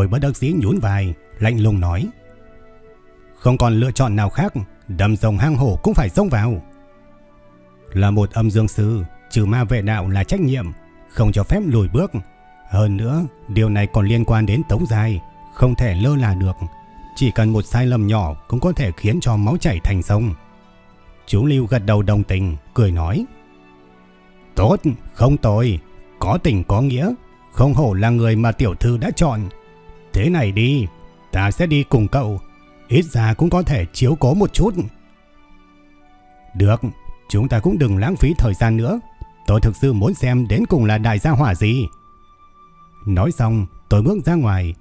Rồi bất đắc dĩ nhún vai, lạnh lùng nói. Không còn lựa chọn nào khác, đầm rồng hang hổ cũng phải xông vào. Là một âm dương sư, trừ ma vệ đạo là trách nhiệm, không cho phép lùi bước. Hơn nữa, điều này còn liên quan đến tống dài, không thể lơ là được. Chỉ cần một sai lầm nhỏ cũng có thể khiến cho máu chảy thành sông. Chú Lưu gật đầu đồng tình, cười nói. Tốt, không tồi, có tình có nghĩa, không hổ là người mà tiểu thư đã chọn. Thế này đi, ta sẽ đi cùng cậu, ít ra cũng có thể chiếu cố một chút. Được, chúng ta cũng đừng lãng phí thời gian nữa. Tôi thực sự muốn xem đến cùng là đại gia hỏa gì. Nói xong, tôi bước ra ngoài.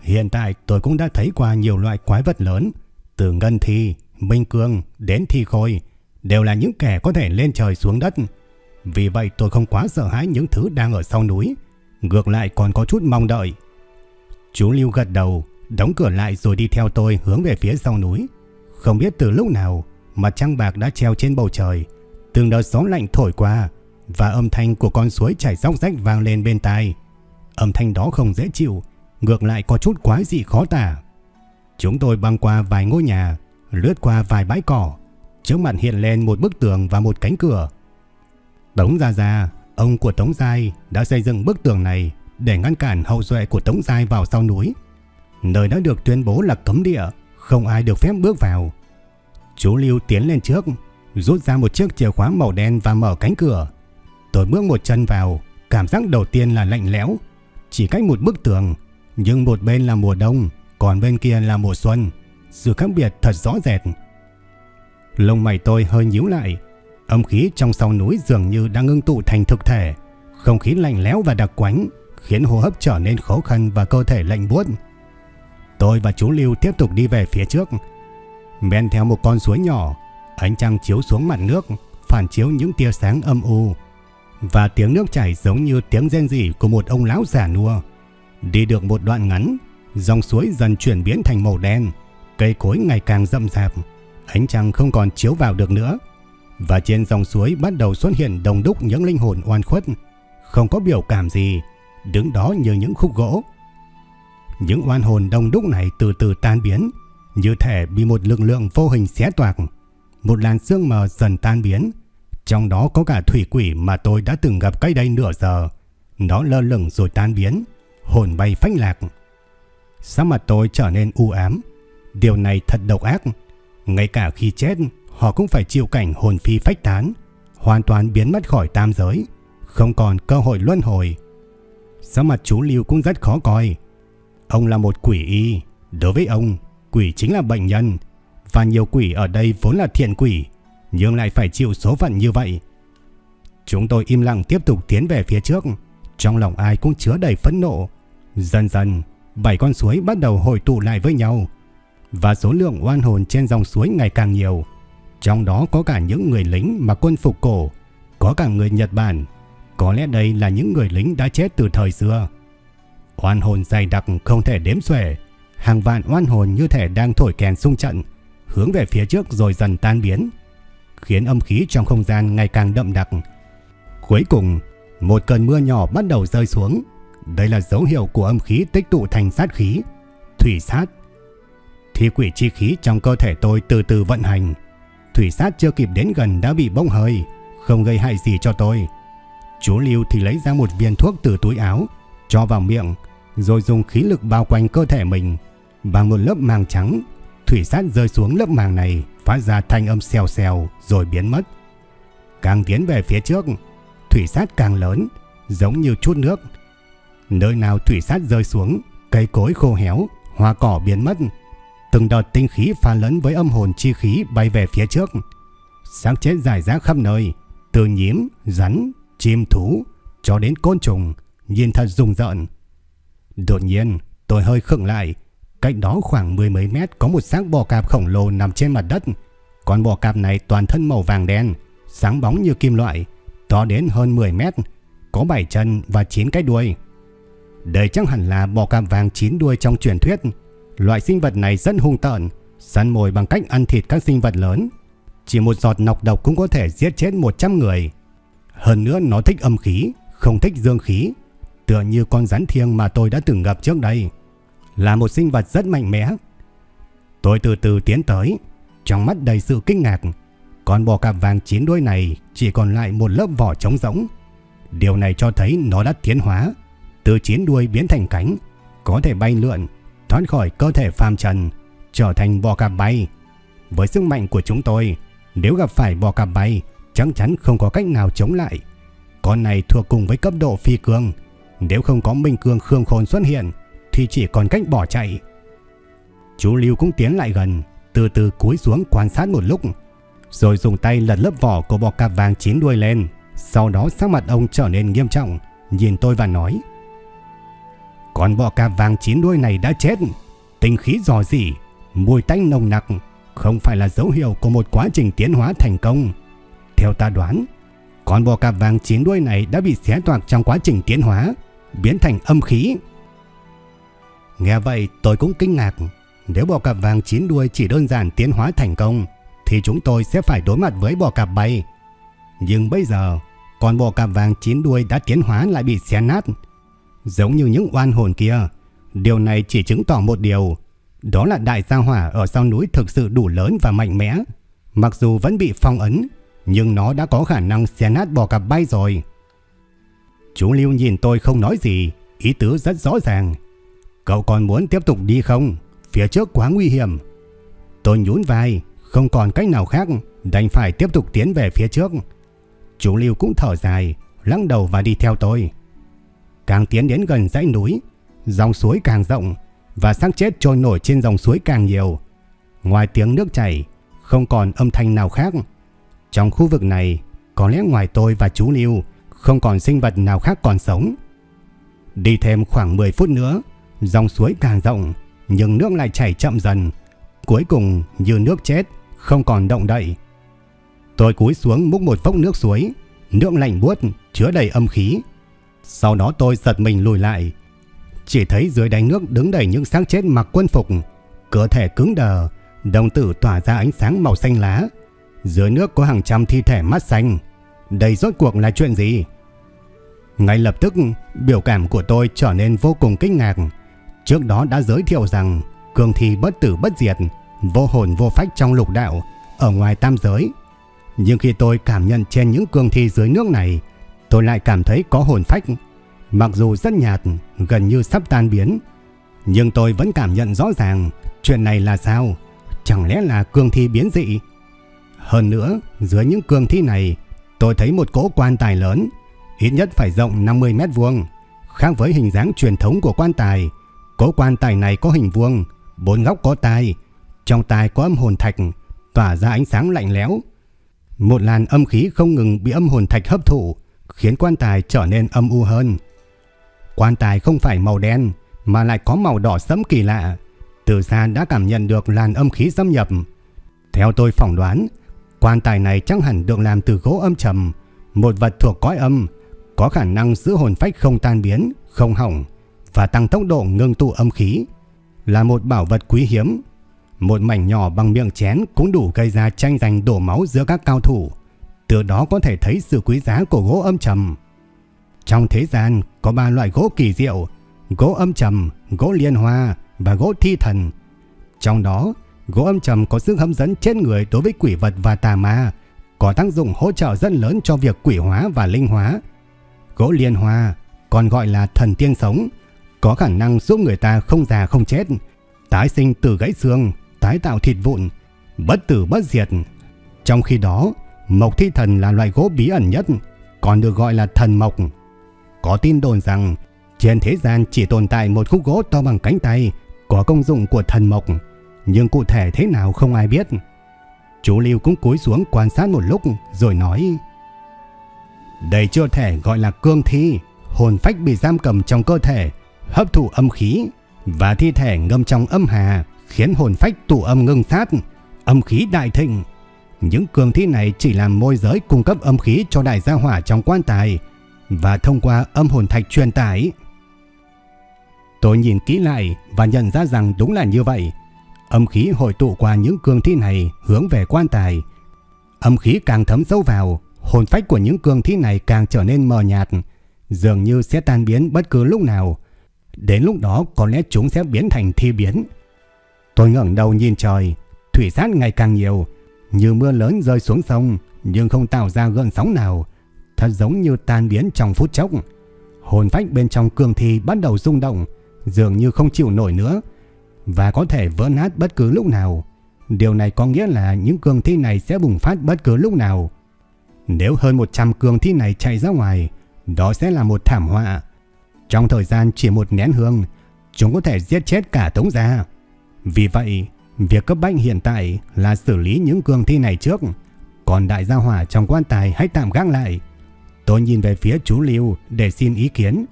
Hiện tại tôi cũng đã thấy qua nhiều loại quái vật lớn, từ ngân thi, minh cương đến thi khôi, đều là những kẻ có thể lên trời xuống đất. Vì vậy tôi không quá sợ hãi những thứ đang ở sau núi, ngược lại còn có chút mong đợi. Chú Lưu gật đầu, đóng cửa lại rồi đi theo tôi hướng về phía sau núi. Không biết từ lúc nào, mặt trăng bạc đã treo trên bầu trời, từng đợt gió lạnh thổi qua và âm thanh của con suối chảy róc rách vang lên bên tai. Âm thanh đó không dễ chịu, ngược lại có chút quái dị khó tả. Chúng tôi băng qua vài ngôi nhà, lướt qua vài bãi cỏ, trước mặt hiện lên một bức tường và một cánh cửa. Tống Gia Gia, ông của Tống Giai đã xây dựng bức tường này để ngăn cản hậu duệ của Tống Giai vào sau núi. Nơi đã được tuyên bố là cấm địa, không ai được phép bước vào. Chú Lưu tiến lên trước, rút ra một chiếc chìa khóa màu đen và mở cánh cửa. Tôi bước một chân vào, cảm giác đầu tiên là lạnh lẽo, chỉ cách một bức tường, nhưng một bên là mùa đông, còn bên kia là mùa xuân. Sự khác biệt thật rõ rệt. Lông mày tôi hơi nhíu lại, âm khí trong sau núi dường như đang ngưng tụ thành thực thể, không khí lạnh lẽo và đặc quánh khiến hô hấp trở nên khó khăn và cơ thể lạnh buốt. Tôi và chú Lưu tiếp tục đi về phía trước. Men theo một con suối nhỏ, ánh trăng chiếu xuống mặt nước, phản chiếu những tia sáng âm u. Và tiếng nước chảy giống như tiếng rên rỉ của một ông lão già nua. Đi được một đoạn ngắn, dòng suối dần chuyển biến thành màu đen, cây cối ngày càng rậm rạp, ánh trăng không còn chiếu vào được nữa. Và trên dòng suối bắt đầu xuất hiện đồng đúc những linh hồn oan khuất, không có biểu cảm gì, đứng đó như những khúc gỗ. Những oan hồn đông đúc này từ từ tan biến, như thể bị một lực lượng vô hình xé toạc. Một làn sương mờ dần tan biến, trong đó có cả thủy quỷ mà tôi đã từng gặp cách đây nửa giờ. Nó lơ lửng rồi tan biến, hồn bay phách lạc. Sắc mặt tôi trở nên u ám, điều này thật độc ác. Ngay cả khi chết, họ cũng phải chịu cảnh hồn phi phách tán, hoàn toàn biến mất khỏi tam giới, không còn cơ hội luân hồi sao mặt chú Lưu cũng rất khó coi. Ông là một quỷ y. Đối với ông, quỷ chính là bệnh nhân. Và nhiều quỷ ở đây vốn là thiện quỷ. Nhưng lại phải chịu số phận như vậy. Chúng tôi im lặng tiếp tục tiến về phía trước. Trong lòng ai cũng chứa đầy phẫn nộ. Dần dần, bảy con suối bắt đầu hội tụ lại với nhau. Và số lượng oan hồn trên dòng suối ngày càng nhiều. Trong đó có cả những người lính mặc quân phục cổ. Có cả người Nhật Bản có lẽ đây là những người lính đã chết từ thời xưa. Oan hồn dày đặc không thể đếm xuể. Hàng vạn oan hồn như thể đang thổi kèn xung trận, hướng về phía trước rồi dần tan biến, khiến âm khí trong không gian ngày càng đậm đặc. Cuối cùng, một cơn mưa nhỏ bắt đầu rơi xuống. Đây là dấu hiệu của âm khí tích tụ thành sát khí, thủy sát. Thi quỷ chi khí trong cơ thể tôi từ từ vận hành. Thủy sát chưa kịp đến gần đã bị bốc hơi, không gây hại gì cho tôi. Chú Lưu thì lấy ra một viên thuốc từ túi áo, cho vào miệng, rồi dùng khí lực bao quanh cơ thể mình. Bằng một lớp màng trắng, thủy sát rơi xuống lớp màng này, phát ra thanh âm xèo xèo rồi biến mất. Càng tiến về phía trước, thủy sát càng lớn, giống như chút nước. Nơi nào thủy sát rơi xuống, cây cối khô héo, hoa cỏ biến mất. Từng đợt tinh khí pha lẫn với âm hồn chi khí bay về phía trước. Sáng chết dài rác khắp nơi, từ nhím, rắn, chim thú, cho đến côn trùng, nhìn thật rùng rợn. Đột nhiên, tôi hơi khựng lại, cạnh đó khoảng mười mấy mét có một xác bò cạp khổng lồ nằm trên mặt đất. Con bò cạp này toàn thân màu vàng đen, sáng bóng như kim loại, to đến hơn 10 mét, có 7 chân và 9 cái đuôi. Đây chắc hẳn là bò cạp vàng chín đuôi trong truyền thuyết. Loại sinh vật này rất hung tợn, săn mồi bằng cách ăn thịt các sinh vật lớn. Chỉ một giọt nọc độc cũng có thể giết chết 100 người. Hơn nữa nó thích âm khí, không thích dương khí, tựa như con rắn thiêng mà tôi đã từng gặp trước đây. Là một sinh vật rất mạnh mẽ. Tôi từ từ tiến tới, trong mắt đầy sự kinh ngạc. Con bò cạp vàng chín đuôi này chỉ còn lại một lớp vỏ trống rỗng. Điều này cho thấy nó đã tiến hóa, từ chín đuôi biến thành cánh, có thể bay lượn, thoát khỏi cơ thể phàm trần, trở thành bò cạp bay. Với sức mạnh của chúng tôi, nếu gặp phải bò cạp bay, chắc chắn không có cách nào chống lại. Con này thuộc cùng với cấp độ phi cương, nếu không có minh cương khương khôn xuất hiện, thì chỉ còn cách bỏ chạy. Chú Lưu cũng tiến lại gần, từ từ cúi xuống quan sát một lúc, rồi dùng tay lật lớp vỏ của bò cạp vàng chín đuôi lên. Sau đó sắc mặt ông trở nên nghiêm trọng, nhìn tôi và nói: "Con bò cạp vàng chín đuôi này đã chết, tinh khí dò dỉ, mùi tanh nồng nặc, không phải là dấu hiệu của một quá trình tiến hóa thành công. Theo ta đoán, con bò cạp vàng chín đuôi này đã bị xé toạc trong quá trình tiến hóa, biến thành âm khí." Nghe vậy tôi cũng kinh ngạc, nếu bò cạp vàng chín đuôi chỉ đơn giản tiến hóa thành công thì chúng tôi sẽ phải đối mặt với bò cạp bay. Nhưng bây giờ, con bò cạp vàng chín đuôi đã tiến hóa lại bị xé nát. Giống như những oan hồn kia, điều này chỉ chứng tỏ một điều, đó là đại gia hỏa ở sau núi thực sự đủ lớn và mạnh mẽ. Mặc dù vẫn bị phong ấn, nhưng nó đã có khả năng xé nát bò cặp bay rồi. Chú Lưu nhìn tôi không nói gì, ý tứ rất rõ ràng. Cậu còn muốn tiếp tục đi không? Phía trước quá nguy hiểm. Tôi nhún vai, không còn cách nào khác, đành phải tiếp tục tiến về phía trước. Chú Lưu cũng thở dài, lắc đầu và đi theo tôi. Càng tiến đến gần dãy núi, dòng suối càng rộng và xác chết trôi nổi trên dòng suối càng nhiều. Ngoài tiếng nước chảy, không còn âm thanh nào khác. Trong khu vực này, có lẽ ngoài tôi và chú Lưu, không còn sinh vật nào khác còn sống. Đi thêm khoảng 10 phút nữa, dòng suối càng rộng, nhưng nước lại chảy chậm dần. Cuối cùng như nước chết, không còn động đậy. Tôi cúi xuống múc một vốc nước suối, nước lạnh buốt, chứa đầy âm khí. Sau đó tôi giật mình lùi lại. Chỉ thấy dưới đáy nước đứng đầy những xác chết mặc quân phục, cơ thể cứng đờ, đồng tử tỏa ra ánh sáng màu xanh lá. Dưới nước có hàng trăm thi thể mắt xanh. Đây rốt cuộc là chuyện gì? Ngay lập tức, biểu cảm của tôi trở nên vô cùng kinh ngạc. Trước đó đã giới thiệu rằng cường thi bất tử bất diệt, vô hồn vô phách trong lục đạo, ở ngoài tam giới. Nhưng khi tôi cảm nhận trên những cường thi dưới nước này, tôi lại cảm thấy có hồn phách. Mặc dù rất nhạt, gần như sắp tan biến, nhưng tôi vẫn cảm nhận rõ ràng chuyện này là sao? Chẳng lẽ là cương thi biến dị? Hơn nữa, dưới những cường thi này, tôi thấy một cỗ quan tài lớn, ít nhất phải rộng 50 mét vuông. Khác với hình dáng truyền thống của quan tài, cỗ quan tài này có hình vuông, bốn góc có tai, trong tai có âm hồn thạch tỏa ra ánh sáng lạnh lẽo. Một làn âm khí không ngừng bị âm hồn thạch hấp thụ, khiến quan tài trở nên âm u hơn. Quan tài không phải màu đen mà lại có màu đỏ sẫm kỳ lạ, từ xa đã cảm nhận được làn âm khí xâm nhập. Theo tôi phỏng đoán, quan tài này chắc hẳn được làm từ gỗ âm trầm, một vật thuộc cõi âm, có khả năng giữ hồn phách không tan biến, không hỏng và tăng tốc độ ngưng tụ âm khí, là một bảo vật quý hiếm một mảnh nhỏ bằng miệng chén cũng đủ gây ra tranh giành đổ máu giữa các cao thủ. Từ đó có thể thấy sự quý giá của gỗ âm trầm. Trong thế gian có ba loại gỗ kỳ diệu, gỗ âm trầm, gỗ liên hoa và gỗ thi thần. Trong đó, gỗ âm trầm có sức hấp dẫn trên người đối với quỷ vật và tà ma, có tác dụng hỗ trợ rất lớn cho việc quỷ hóa và linh hóa. Gỗ liên hoa, còn gọi là thần tiên sống, có khả năng giúp người ta không già không chết, tái sinh từ gãy xương, tái tạo thịt vụn, bất tử bất diệt. Trong khi đó, mộc thi thần là loại gỗ bí ẩn nhất, còn được gọi là thần mộc. Có tin đồn rằng trên thế gian chỉ tồn tại một khúc gỗ to bằng cánh tay có công dụng của thần mộc, nhưng cụ thể thế nào không ai biết. Chú Lưu cũng cúi xuống quan sát một lúc rồi nói Đây chưa thể gọi là cương thi, hồn phách bị giam cầm trong cơ thể, hấp thụ âm khí và thi thể ngâm trong âm hà khiến hồn phách tụ âm ngưng sát, âm khí đại thịnh. Những cương thi này chỉ làm môi giới cung cấp âm khí cho đại gia hỏa trong quan tài và thông qua âm hồn thạch truyền tải. Tôi nhìn kỹ lại và nhận ra rằng đúng là như vậy. Âm khí hội tụ qua những cương thi này hướng về quan tài. Âm khí càng thấm sâu vào, hồn phách của những cương thi này càng trở nên mờ nhạt, dường như sẽ tan biến bất cứ lúc nào. Đến lúc đó có lẽ chúng sẽ biến thành thi biến. Tôi ngẩng đầu nhìn trời, thủy sát ngày càng nhiều, như mưa lớn rơi xuống sông nhưng không tạo ra gợn sóng nào, thật giống như tan biến trong phút chốc. Hồn phách bên trong cương thi bắt đầu rung động, dường như không chịu nổi nữa và có thể vỡ nát bất cứ lúc nào. Điều này có nghĩa là những cường thi này sẽ bùng phát bất cứ lúc nào. Nếu hơn 100 cường thi này chạy ra ngoài, đó sẽ là một thảm họa. Trong thời gian chỉ một nén hương, chúng có thể giết chết cả tống gia. Vì vậy, việc cấp bách hiện tại là xử lý những cường thi này trước. Còn đại gia hỏa trong quan tài hãy tạm gác lại. Tôi nhìn về phía chú Lưu để xin ý kiến.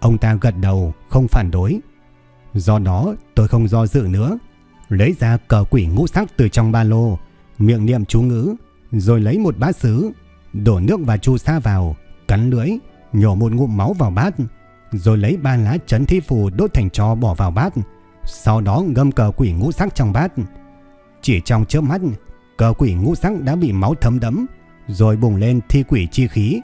Ông ta gật đầu, không phản đối. Do đó tôi không do dự nữa. Lấy ra cờ quỷ ngũ sắc từ trong ba lô, miệng niệm chú ngữ, rồi lấy một bát sứ, đổ nước và chu sa vào, cắn lưỡi, nhổ một ngụm máu vào bát, rồi lấy ba lá chấn thi phù đốt thành cho bỏ vào bát, sau đó ngâm cờ quỷ ngũ sắc trong bát. Chỉ trong chớp mắt, cờ quỷ ngũ sắc đã bị máu thấm đẫm, rồi bùng lên thi quỷ chi khí.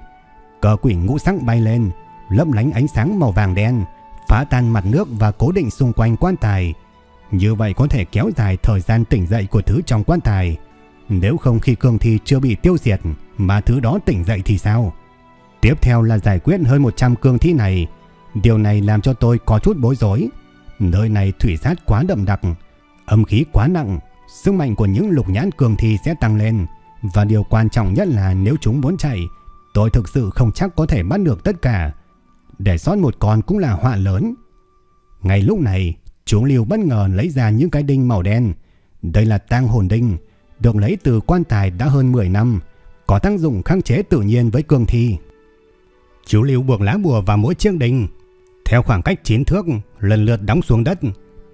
Cờ quỷ ngũ sắc bay lên, lấp lánh ánh sáng màu vàng đen, phá tan mặt nước và cố định xung quanh quan tài. Như vậy có thể kéo dài thời gian tỉnh dậy của thứ trong quan tài. Nếu không khi cương thi chưa bị tiêu diệt mà thứ đó tỉnh dậy thì sao? Tiếp theo là giải quyết hơn 100 cương thi này. Điều này làm cho tôi có chút bối rối. Nơi này thủy sát quá đậm đặc, âm khí quá nặng, sức mạnh của những lục nhãn cương thi sẽ tăng lên. Và điều quan trọng nhất là nếu chúng muốn chạy, tôi thực sự không chắc có thể bắt được tất cả để sót một con cũng là họa lớn. Ngay lúc này, chú Liêu bất ngờ lấy ra những cái đinh màu đen. Đây là tang hồn đinh, được lấy từ quan tài đã hơn 10 năm, có tác dụng kháng chế tự nhiên với cương thi. Chú Liêu buộc lá bùa vào mỗi chiếc đinh, theo khoảng cách 9 thước, lần lượt đóng xuống đất.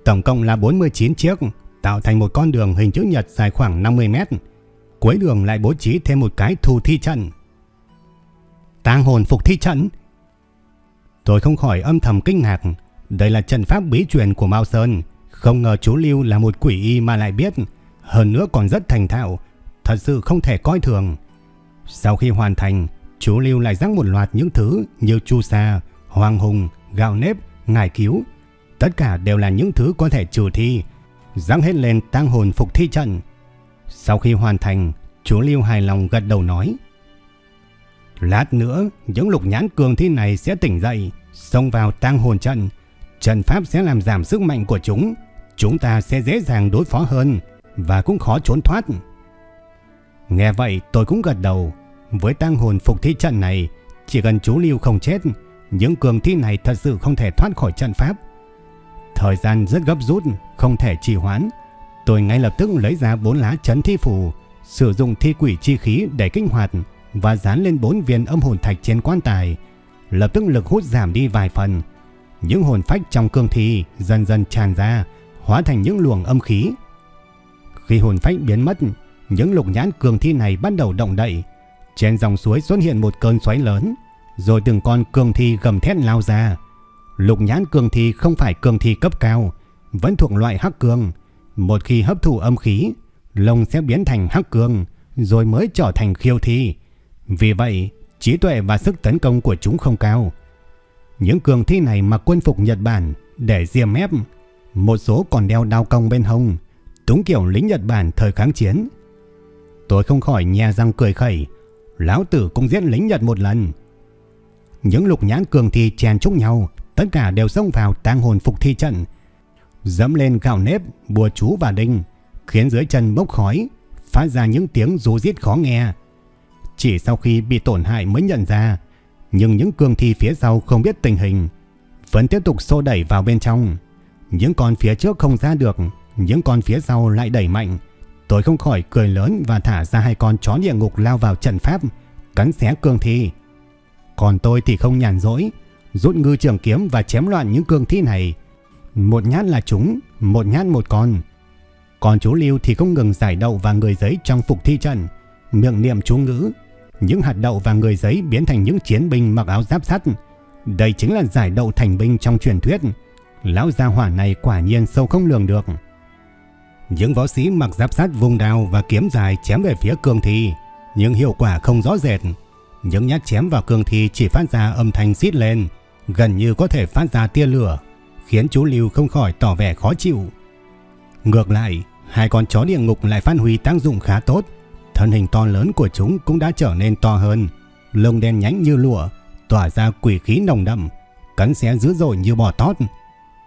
Tổng cộng là 49 chiếc, tạo thành một con đường hình chữ nhật dài khoảng 50 mét. Cuối đường lại bố trí thêm một cái thù thi trận. Tang hồn phục thi trận Tôi không khỏi âm thầm kinh ngạc. Đây là trận pháp bí truyền của Mao Sơn. Không ngờ chú Lưu là một quỷ y mà lại biết. Hơn nữa còn rất thành thạo. Thật sự không thể coi thường. Sau khi hoàn thành, chú Lưu lại rắc một loạt những thứ như chu sa, hoàng hùng, gạo nếp, ngải cứu. Tất cả đều là những thứ có thể trừ thi. Rắc hết lên tăng hồn phục thi trận. Sau khi hoàn thành, chú Lưu hài lòng gật đầu nói. Lát nữa, những lục nhãn cường thi này sẽ tỉnh dậy, xông vào tang hồn trận. Trận pháp sẽ làm giảm sức mạnh của chúng. Chúng ta sẽ dễ dàng đối phó hơn và cũng khó trốn thoát. Nghe vậy tôi cũng gật đầu. Với tang hồn phục thi trận này, chỉ cần chú Lưu không chết, những cường thi này thật sự không thể thoát khỏi trận pháp. Thời gian rất gấp rút, không thể trì hoãn. Tôi ngay lập tức lấy ra bốn lá chấn thi phù, sử dụng thi quỷ chi khí để kích hoạt và dán lên bốn viên âm hồn thạch trên quan tài, lập tức lực hút giảm đi vài phần. Những hồn phách trong cương thi dần dần tràn ra, hóa thành những luồng âm khí. Khi hồn phách biến mất, những lục nhãn cương thi này bắt đầu động đậy. Trên dòng suối xuất hiện một cơn xoáy lớn, rồi từng con cương thi gầm thét lao ra. Lục nhãn cương thi không phải cương thi cấp cao, vẫn thuộc loại hắc cương. Một khi hấp thụ âm khí, lông sẽ biến thành hắc cương, rồi mới trở thành khiêu thi. Vì vậy, trí tuệ và sức tấn công của chúng không cao. Những cường thi này mặc quân phục Nhật Bản để diêm ép, một số còn đeo đao cong bên hông, túng kiểu lính Nhật Bản thời kháng chiến. Tôi không khỏi nhe răng cười khẩy, lão tử cũng giết lính Nhật một lần. Những lục nhãn cường thi chèn chúc nhau, tất cả đều xông vào tang hồn phục thi trận, dẫm lên gạo nếp, bùa chú và đinh, khiến dưới chân bốc khói, phát ra những tiếng rú giết khó nghe chỉ sau khi bị tổn hại mới nhận ra, nhưng những cương thi phía sau không biết tình hình, vẫn tiếp tục xô đẩy vào bên trong. Những con phía trước không ra được, những con phía sau lại đẩy mạnh. Tôi không khỏi cười lớn và thả ra hai con chó địa ngục lao vào trận pháp, cắn xé cương thi. Còn tôi thì không nhàn rỗi, rút ngư trường kiếm và chém loạn những cương thi này. Một nhát là chúng, một nhát một con. Còn chú Lưu thì không ngừng giải đậu và người giấy trong phục thi trận, miệng niệm chú ngữ. Những hạt đậu và người giấy biến thành những chiến binh mặc áo giáp sắt. Đây chính là giải đậu thành binh trong truyền thuyết. Lão gia hỏa này quả nhiên sâu không lường được. Những võ sĩ mặc giáp sắt vùng đao và kiếm dài chém về phía cương thi, nhưng hiệu quả không rõ rệt. Những nhát chém vào cương thi chỉ phát ra âm thanh xít lên, gần như có thể phát ra tia lửa, khiến chú Lưu không khỏi tỏ vẻ khó chịu. Ngược lại, hai con chó địa ngục lại phát huy tác dụng khá tốt. Thân hình to lớn của chúng cũng đã trở nên to hơn, lông đen nhánh như lụa, tỏa ra quỷ khí nồng đậm, cắn xé dữ dội như bò tót.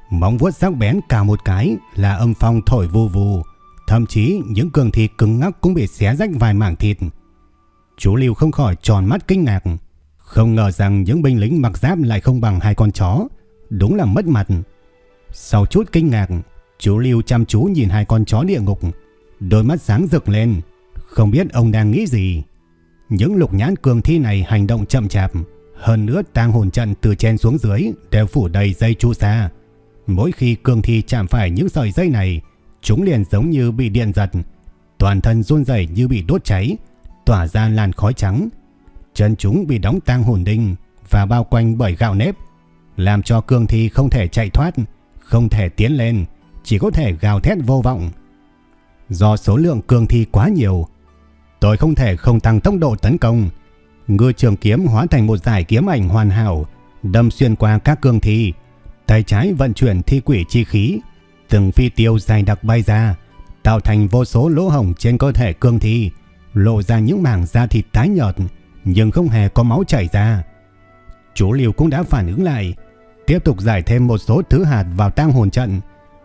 Móng vuốt sắc bén cả một cái là âm phong thổi vù vù, thậm chí những cường thịt cứng ngắc cũng bị xé rách vài mảng thịt. Chú Lưu không khỏi tròn mắt kinh ngạc, không ngờ rằng những binh lính mặc giáp lại không bằng hai con chó, đúng là mất mặt. Sau chút kinh ngạc, chú Lưu chăm chú nhìn hai con chó địa ngục, đôi mắt sáng rực lên, không biết ông đang nghĩ gì. Những lục nhãn cường thi này hành động chậm chạp, hơn nữa tang hồn trận từ trên xuống dưới đều phủ đầy dây chu sa. Mỗi khi cường thi chạm phải những sợi dây này, chúng liền giống như bị điện giật, toàn thân run rẩy như bị đốt cháy, tỏa ra làn khói trắng. Chân chúng bị đóng tang hồn đinh và bao quanh bởi gạo nếp, làm cho cường thi không thể chạy thoát, không thể tiến lên, chỉ có thể gào thét vô vọng. Do số lượng cường thi quá nhiều, tôi không thể không tăng tốc độ tấn công. Ngư trường kiếm hóa thành một giải kiếm ảnh hoàn hảo, đâm xuyên qua các cương thi. Tay trái vận chuyển thi quỷ chi khí, từng phi tiêu dài đặc bay ra, tạo thành vô số lỗ hổng trên cơ thể cương thi, lộ ra những mảng da thịt tái nhợt, nhưng không hề có máu chảy ra. Chú Liêu cũng đã phản ứng lại, tiếp tục giải thêm một số thứ hạt vào tang hồn trận.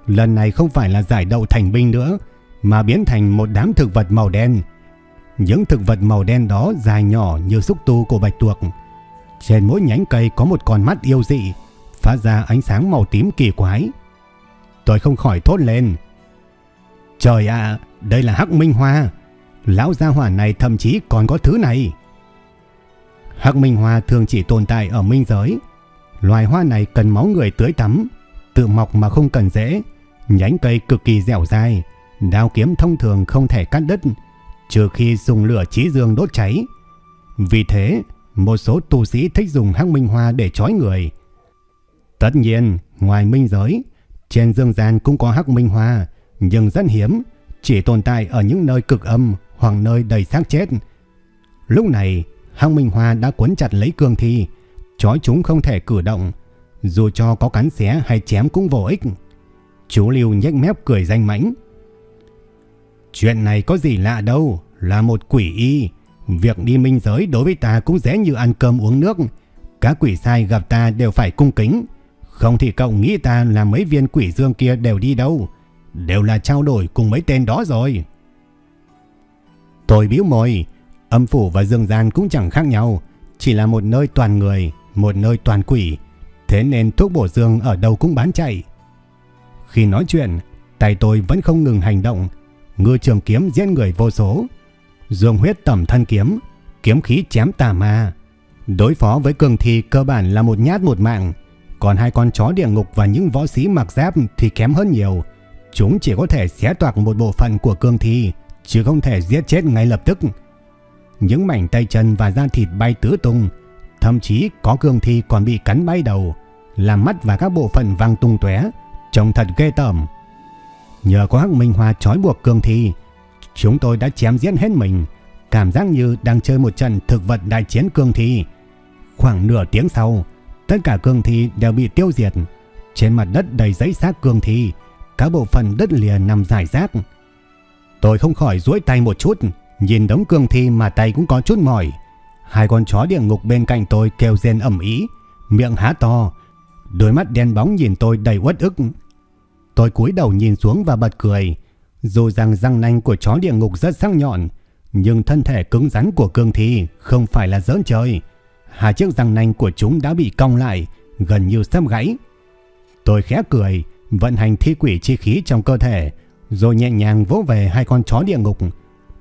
Lần này không phải là giải đậu thành binh nữa, mà biến thành một đám thực vật màu đen. Những thực vật màu đen đó dài nhỏ như xúc tu của bạch tuộc. Trên mỗi nhánh cây có một con mắt yêu dị, phát ra ánh sáng màu tím kỳ quái. Tôi không khỏi thốt lên. Trời ạ, đây là hắc minh hoa. Lão gia hỏa này thậm chí còn có thứ này. Hắc minh hoa thường chỉ tồn tại ở minh giới. Loài hoa này cần máu người tưới tắm, tự mọc mà không cần rễ, nhánh cây cực kỳ dẻo dai, đao kiếm thông thường không thể cắt đứt, trừ khi dùng lửa chí dương đốt cháy. Vì thế, một số tu sĩ thích dùng hắc minh hoa để trói người. Tất nhiên, ngoài minh giới, trên dương gian cũng có hắc minh hoa, nhưng rất hiếm, chỉ tồn tại ở những nơi cực âm hoặc nơi đầy xác chết. Lúc này, hắc minh hoa đã cuốn chặt lấy cương thi, trói chúng không thể cử động, dù cho có cắn xé hay chém cũng vô ích. Chú Lưu nhếch mép cười danh mãnh. Chuyện này có gì lạ đâu, là một quỷ y. Việc đi minh giới đối với ta cũng dễ như ăn cơm uống nước. Các quỷ sai gặp ta đều phải cung kính. Không thì cậu nghĩ ta là mấy viên quỷ dương kia đều đi đâu. Đều là trao đổi cùng mấy tên đó rồi. Tôi biểu môi, âm phủ và dương gian cũng chẳng khác nhau. Chỉ là một nơi toàn người, một nơi toàn quỷ. Thế nên thuốc bổ dương ở đâu cũng bán chạy. Khi nói chuyện, tay tôi vẫn không ngừng hành động. Ngư trường kiếm giết người vô số. dùng huyết tẩm thân kiếm, kiếm khí chém tà ma. Đối phó với cường thi cơ bản là một nhát một mạng. Còn hai con chó địa ngục và những võ sĩ mặc giáp thì kém hơn nhiều. Chúng chỉ có thể xé toạc một bộ phận của cương thi, chứ không thể giết chết ngay lập tức. Những mảnh tay chân và da thịt bay tứ tung, thậm chí có cương thi còn bị cắn bay đầu, làm mắt và các bộ phận văng tung tóe, trông thật ghê tởm. Nhờ có hắc minh hoa trói buộc cường thi, chúng tôi đã chém giết hết mình, cảm giác như đang chơi một trận thực vật đại chiến cường thi. Khoảng nửa tiếng sau, tất cả cường thi đều bị tiêu diệt, trên mặt đất đầy giấy xác cường thi, các bộ phận đất lìa nằm rải rác. Tôi không khỏi duỗi tay một chút, nhìn đống cường thi mà tay cũng có chút mỏi. Hai con chó địa ngục bên cạnh tôi kêu rên ẩm ý, miệng há to, đôi mắt đen bóng nhìn tôi đầy uất ức. Tôi cúi đầu nhìn xuống và bật cười, dù rằng răng nanh của chó địa ngục rất sắc nhọn, Nhưng thân thể cứng rắn của cương thi không phải là giỡn chơi. Hai chiếc răng nanh của chúng đã bị cong lại, gần như sắp gãy. Tôi khẽ cười, vận hành thi quỷ chi khí trong cơ thể, rồi nhẹ nhàng vỗ về hai con chó địa ngục.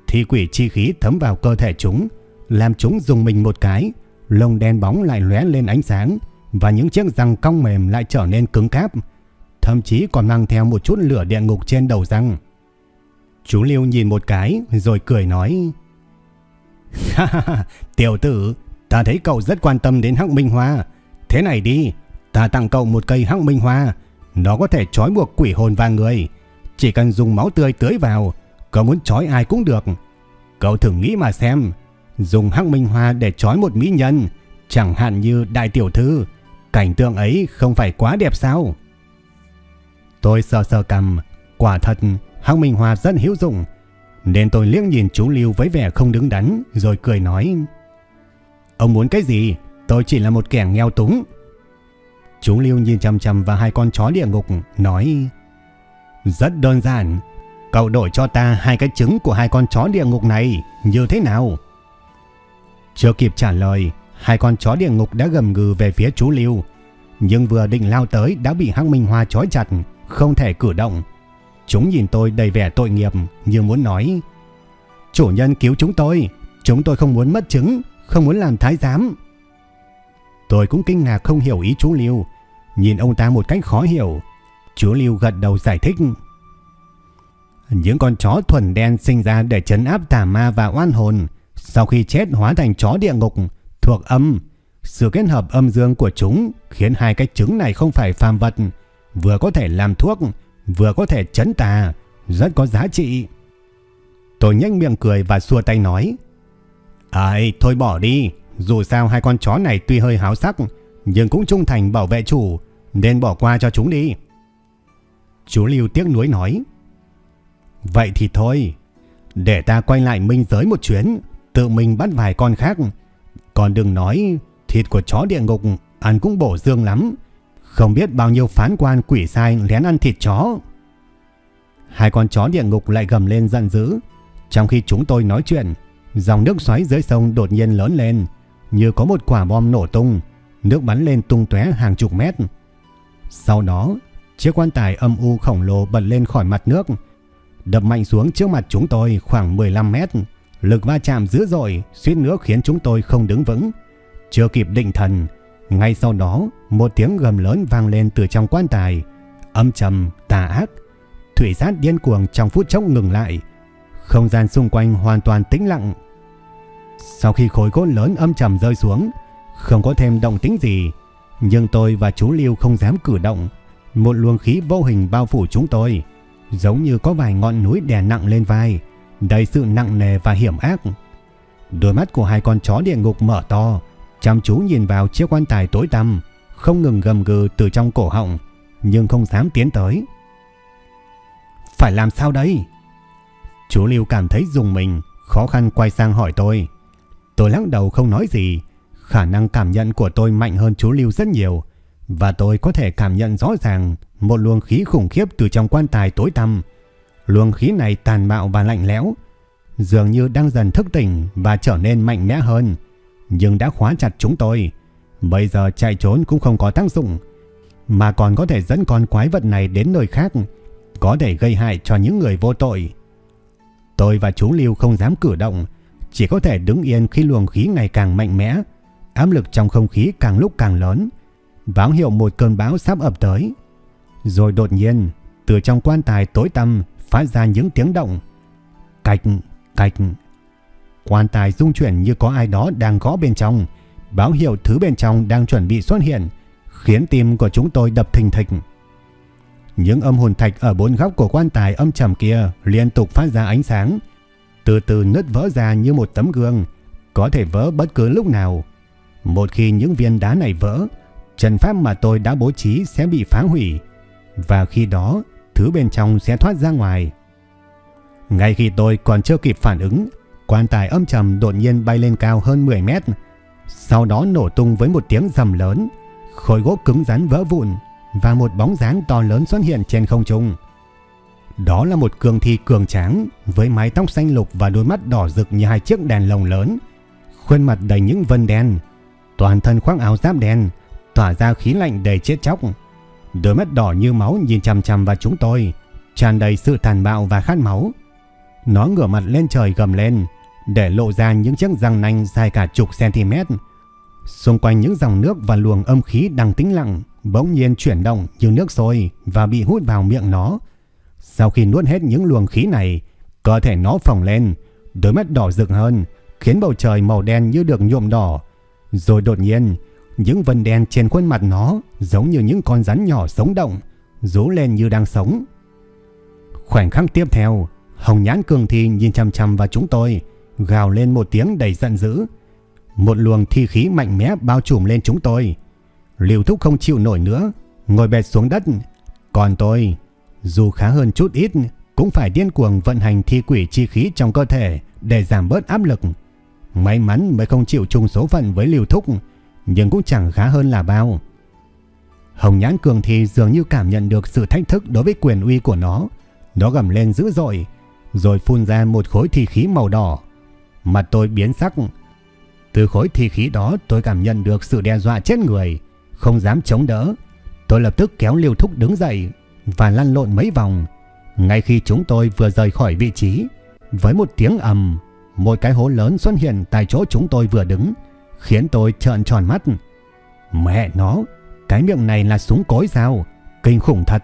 Thi quỷ chi khí thấm vào cơ thể chúng, làm chúng dùng mình một cái, lông đen bóng lại lóe lên ánh sáng và những chiếc răng cong mềm lại trở nên cứng cáp, thậm chí còn mang theo một chút lửa địa ngục trên đầu răng. Chú Liêu nhìn một cái rồi cười nói: "Ha ha, tiểu tử, ta thấy cậu rất quan tâm đến Hắc Minh Hoa, thế này đi, ta tặng cậu một cây Hắc Minh Hoa, nó có thể trói buộc quỷ hồn và người, chỉ cần dùng máu tươi tưới vào, cậu muốn trói ai cũng được. Cậu thử nghĩ mà xem, dùng hắc minh hoa để trói một mỹ nhân, chẳng hạn như đại tiểu thư, cảnh tượng ấy không phải quá đẹp sao? Tôi sờ sờ cầm, quả thật hắc minh hòa rất hữu dụng, nên tôi liếc nhìn chú Lưu với vẻ không đứng đắn rồi cười nói: "Ông muốn cái gì? Tôi chỉ là một kẻ nghèo túng." Chú Lưu nhìn chằm chằm vào hai con chó địa ngục, nói: "Rất đơn giản, cậu đổi cho ta hai cái trứng của hai con chó địa ngục này, như thế nào?" Chưa kịp trả lời, hai con chó địa ngục đã gầm gừ về phía chú Lưu, nhưng vừa định lao tới đã bị Hắc Minh Hoa trói chặt, không thể cử động. Chúng nhìn tôi đầy vẻ tội nghiệp như muốn nói: "Chủ nhân cứu chúng tôi, chúng tôi không muốn mất trứng, không muốn làm thái giám." Tôi cũng kinh ngạc không hiểu ý chú Lưu, nhìn ông ta một cách khó hiểu. Chú Lưu gật đầu giải thích. Những con chó thuần đen sinh ra để trấn áp tà ma và oan hồn, sau khi chết hóa thành chó địa ngục thuộc âm. Sự kết hợp âm dương của chúng khiến hai cái trứng này không phải phàm vật, vừa có thể làm thuốc, vừa có thể chấn tà, rất có giá trị. Tôi nhếch miệng cười và xua tay nói: "Ai, thôi bỏ đi, dù sao hai con chó này tuy hơi háo sắc, nhưng cũng trung thành bảo vệ chủ, nên bỏ qua cho chúng đi." Chú Lưu tiếc nuối nói: "Vậy thì thôi, để ta quay lại minh giới một chuyến, tự mình bắt vài con khác. Còn đừng nói thịt của chó địa ngục ăn cũng bổ dương lắm. Không biết bao nhiêu phán quan quỷ sai lén ăn thịt chó. Hai con chó địa ngục lại gầm lên giận dữ. Trong khi chúng tôi nói chuyện, dòng nước xoáy dưới sông đột nhiên lớn lên, như có một quả bom nổ tung, nước bắn lên tung tóe hàng chục mét. Sau đó, chiếc quan tài âm u khổng lồ bật lên khỏi mặt nước, đập mạnh xuống trước mặt chúng tôi khoảng 15 mét. Lực va chạm dữ dội suýt nữa khiến chúng tôi không đứng vững. Chưa kịp định thần, ngay sau đó một tiếng gầm lớn vang lên từ trong quan tài, âm trầm, tà ác. Thủy sát điên cuồng trong phút chốc ngừng lại. Không gian xung quanh hoàn toàn tĩnh lặng. Sau khi khối gỗ lớn âm trầm rơi xuống, không có thêm động tĩnh gì, nhưng tôi và chú Liêu không dám cử động. Một luồng khí vô hình bao phủ chúng tôi, giống như có vài ngọn núi đè nặng lên vai đầy sự nặng nề và hiểm ác. Đôi mắt của hai con chó địa ngục mở to, chăm chú nhìn vào chiếc quan tài tối tăm, không ngừng gầm gừ từ trong cổ họng, nhưng không dám tiến tới. Phải làm sao đây? Chú Lưu cảm thấy dùng mình, khó khăn quay sang hỏi tôi. Tôi lắc đầu không nói gì, khả năng cảm nhận của tôi mạnh hơn chú Lưu rất nhiều, và tôi có thể cảm nhận rõ ràng một luồng khí khủng khiếp từ trong quan tài tối tăm, Luồng khí này tàn bạo và lạnh lẽo, dường như đang dần thức tỉnh và trở nên mạnh mẽ hơn, nhưng đã khóa chặt chúng tôi. Bây giờ chạy trốn cũng không có tác dụng, mà còn có thể dẫn con quái vật này đến nơi khác, có thể gây hại cho những người vô tội. Tôi và chú Lưu không dám cử động, chỉ có thể đứng yên khi luồng khí ngày càng mạnh mẽ, áp lực trong không khí càng lúc càng lớn, báo hiệu một cơn bão sắp ập tới. Rồi đột nhiên, từ trong quan tài tối tăm phát ra những tiếng động. Cạch, cạch. Quan tài rung chuyển như có ai đó đang gõ bên trong, báo hiệu thứ bên trong đang chuẩn bị xuất hiện, khiến tim của chúng tôi đập thình thịch. Những âm hồn thạch ở bốn góc của quan tài âm trầm kia liên tục phát ra ánh sáng, từ từ nứt vỡ ra như một tấm gương, có thể vỡ bất cứ lúc nào. Một khi những viên đá này vỡ, trận pháp mà tôi đã bố trí sẽ bị phá hủy, và khi đó thứ bên trong sẽ thoát ra ngoài. Ngay khi tôi còn chưa kịp phản ứng, quan tài âm trầm đột nhiên bay lên cao hơn 10 mét, sau đó nổ tung với một tiếng rầm lớn, khối gỗ cứng rắn vỡ vụn và một bóng dáng to lớn xuất hiện trên không trung. Đó là một cường thi cường tráng với mái tóc xanh lục và đôi mắt đỏ rực như hai chiếc đèn lồng lớn. Khuôn mặt đầy những vân đen, toàn thân khoác áo giáp đen, tỏa ra khí lạnh đầy chết chóc. Đôi mắt đỏ như máu nhìn chằm chằm vào chúng tôi, tràn đầy sự tàn bạo và khát máu. Nó ngửa mặt lên trời gầm lên, để lộ ra những chiếc răng nanh dài cả chục cm. Xung quanh những dòng nước và luồng âm khí đang tĩnh lặng, bỗng nhiên chuyển động như nước sôi và bị hút vào miệng nó. Sau khi nuốt hết những luồng khí này, cơ thể nó phồng lên, đôi mắt đỏ rực hơn, khiến bầu trời màu đen như được nhuộm đỏ. Rồi đột nhiên, những vân đen trên khuôn mặt nó giống như những con rắn nhỏ sống động, rú lên như đang sống. Khoảnh khắc tiếp theo, Hồng Nhãn Cường Thi nhìn chăm chăm vào chúng tôi, gào lên một tiếng đầy giận dữ. Một luồng thi khí mạnh mẽ bao trùm lên chúng tôi. Liều thúc không chịu nổi nữa, ngồi bệt xuống đất. Còn tôi, dù khá hơn chút ít, cũng phải điên cuồng vận hành thi quỷ chi khí trong cơ thể để giảm bớt áp lực. May mắn mới không chịu chung số phận với liều thúc, nhưng cũng chẳng khá hơn là bao. Hồng Nhãn Cường thì dường như cảm nhận được sự thách thức đối với quyền uy của nó. Nó gầm lên dữ dội, rồi phun ra một khối thi khí màu đỏ. Mặt tôi biến sắc. Từ khối thi khí đó tôi cảm nhận được sự đe dọa chết người, không dám chống đỡ. Tôi lập tức kéo liều thúc đứng dậy và lăn lộn mấy vòng. Ngay khi chúng tôi vừa rời khỏi vị trí, với một tiếng ầm, một cái hố lớn xuất hiện tại chỗ chúng tôi vừa đứng, khiến tôi trợn tròn mắt. Mẹ nó, cái miệng này là súng cối sao? Kinh khủng thật.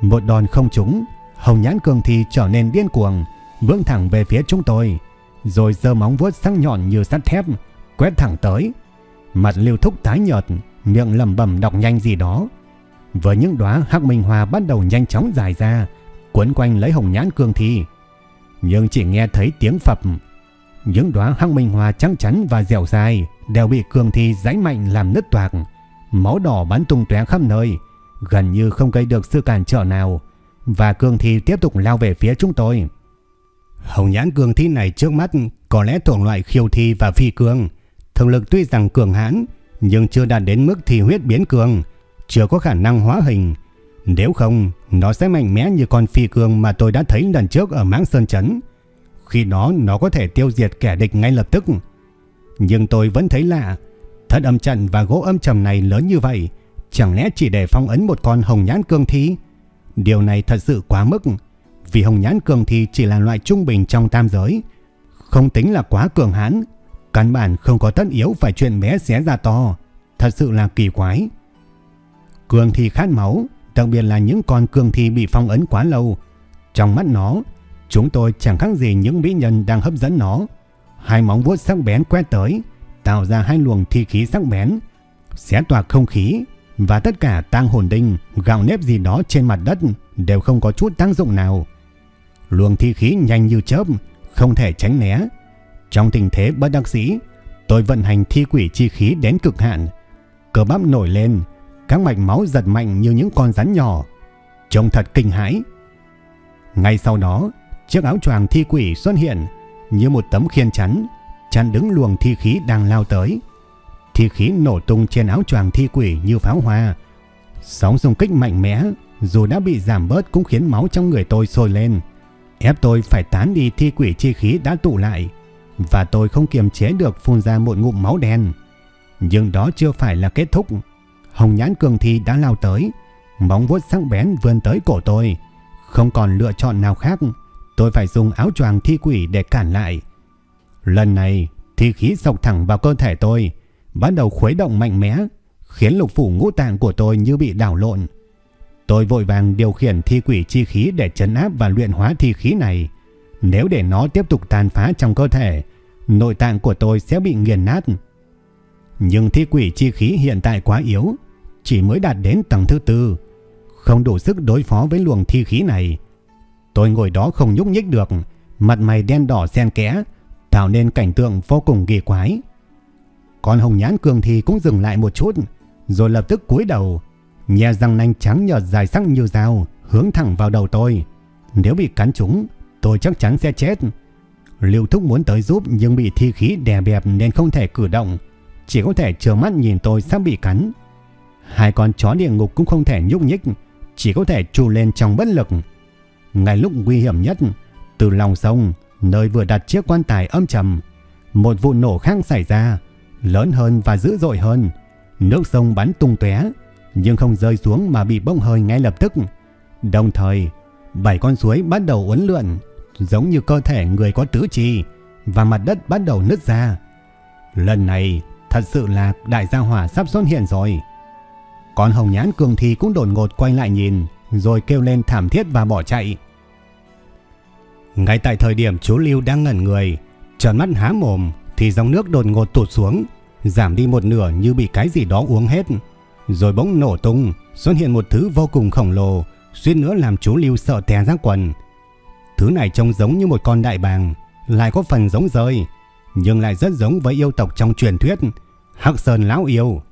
Một đòn không trúng, Hồng Nhãn Cường Thi trở nên điên cuồng, vươn thẳng về phía chúng tôi, rồi giơ móng vuốt sắc nhọn như sắt thép, quét thẳng tới. Mặt Lưu Thúc tái nhợt, miệng lẩm bẩm đọc nhanh gì đó. Với những đóa hắc minh hoa bắt đầu nhanh chóng dài ra, quấn quanh lấy Hồng Nhãn Cường Thi. Nhưng chỉ nghe thấy tiếng phập, những đóa hắc minh hoa trắng chắn và dẻo dài đều bị Cường Thi giãy mạnh làm nứt toạc, máu đỏ bắn tung tóe khắp nơi, gần như không gây được sự cản trở nào và cương thi tiếp tục lao về phía chúng tôi. Hồng nhãn cường thi này trước mắt có lẽ thuộc loại khiêu thi và phi cường. Thực lực tuy rằng cường hãn nhưng chưa đạt đến mức thi huyết biến cường, chưa có khả năng hóa hình. Nếu không, nó sẽ mạnh mẽ như con phi cường mà tôi đã thấy lần trước ở mãng sơn chấn. Khi đó nó có thể tiêu diệt kẻ địch ngay lập tức. Nhưng tôi vẫn thấy lạ, thất âm trận và gỗ âm trầm này lớn như vậy, chẳng lẽ chỉ để phong ấn một con hồng nhãn cương thi? Điều này thật sự quá mức, vì hồng nhãn cường thì chỉ là loại trung bình trong tam giới, không tính là quá cường hãn, căn bản không có tất yếu phải chuyện bé xé ra to, thật sự là kỳ quái. Cường thi khát máu, đặc biệt là những con cường thi bị phong ấn quá lâu, trong mắt nó, chúng tôi chẳng khác gì những mỹ nhân đang hấp dẫn nó. Hai móng vuốt sắc bén quét tới, tạo ra hai luồng thi khí sắc bén, xé toạc không khí, và tất cả tang hồn đinh, gạo nếp gì đó trên mặt đất đều không có chút tác dụng nào. Luồng thi khí nhanh như chớp, không thể tránh né. Trong tình thế bất đắc dĩ, tôi vận hành thi quỷ chi khí đến cực hạn. Cơ bắp nổi lên, các mạch máu giật mạnh như những con rắn nhỏ. Trông thật kinh hãi. Ngay sau đó, chiếc áo choàng thi quỷ xuất hiện như một tấm khiên chắn, chắn đứng luồng thi khí đang lao tới thi khí nổ tung trên áo choàng thi quỷ như pháo hoa. Sóng xung kích mạnh mẽ, dù đã bị giảm bớt cũng khiến máu trong người tôi sôi lên. Ép tôi phải tán đi thi quỷ chi khí đã tụ lại, và tôi không kiềm chế được phun ra một ngụm máu đen. Nhưng đó chưa phải là kết thúc. Hồng nhãn cường thi đã lao tới, móng vuốt sắc bén vươn tới cổ tôi. Không còn lựa chọn nào khác, tôi phải dùng áo choàng thi quỷ để cản lại. Lần này, thi khí sọc thẳng vào cơ thể tôi, bắt đầu khuấy động mạnh mẽ, khiến lục phủ ngũ tạng của tôi như bị đảo lộn. Tôi vội vàng điều khiển thi quỷ chi khí để chấn áp và luyện hóa thi khí này. Nếu để nó tiếp tục tàn phá trong cơ thể, nội tạng của tôi sẽ bị nghiền nát. Nhưng thi quỷ chi khí hiện tại quá yếu, chỉ mới đạt đến tầng thứ tư, không đủ sức đối phó với luồng thi khí này. Tôi ngồi đó không nhúc nhích được, mặt mày đen đỏ xen kẽ, tạo nên cảnh tượng vô cùng kỳ quái. Còn hồng nhãn cường thì cũng dừng lại một chút, rồi lập tức cúi đầu, nhè răng nanh trắng nhợt dài sắc như dao, hướng thẳng vào đầu tôi. Nếu bị cắn trúng, tôi chắc chắn sẽ chết. Liêu Thúc muốn tới giúp nhưng bị thi khí đè bẹp nên không thể cử động, chỉ có thể trơ mắt nhìn tôi sắp bị cắn. Hai con chó địa ngục cũng không thể nhúc nhích, chỉ có thể trù lên trong bất lực. ngay lúc nguy hiểm nhất, từ lòng sông, nơi vừa đặt chiếc quan tài âm trầm, một vụ nổ khác xảy ra, lớn hơn và dữ dội hơn. Nước sông bắn tung tóe, nhưng không rơi xuống mà bị bốc hơi ngay lập tức. Đồng thời, bảy con suối bắt đầu uốn lượn, giống như cơ thể người có tứ chi, và mặt đất bắt đầu nứt ra. Lần này, thật sự là đại gia hỏa sắp xuất hiện rồi. Con hồng nhãn cường thi cũng đột ngột quay lại nhìn, rồi kêu lên thảm thiết và bỏ chạy. Ngay tại thời điểm chú Lưu đang ngẩn người, tròn mắt há mồm thì dòng nước đột ngột tụt xuống, giảm đi một nửa như bị cái gì đó uống hết. Rồi bỗng nổ tung, xuất hiện một thứ vô cùng khổng lồ, suýt nữa làm chú Lưu sợ té ra quần. Thứ này trông giống như một con đại bàng, lại có phần giống rơi, nhưng lại rất giống với yêu tộc trong truyền thuyết, Hắc Sơn Lão Yêu.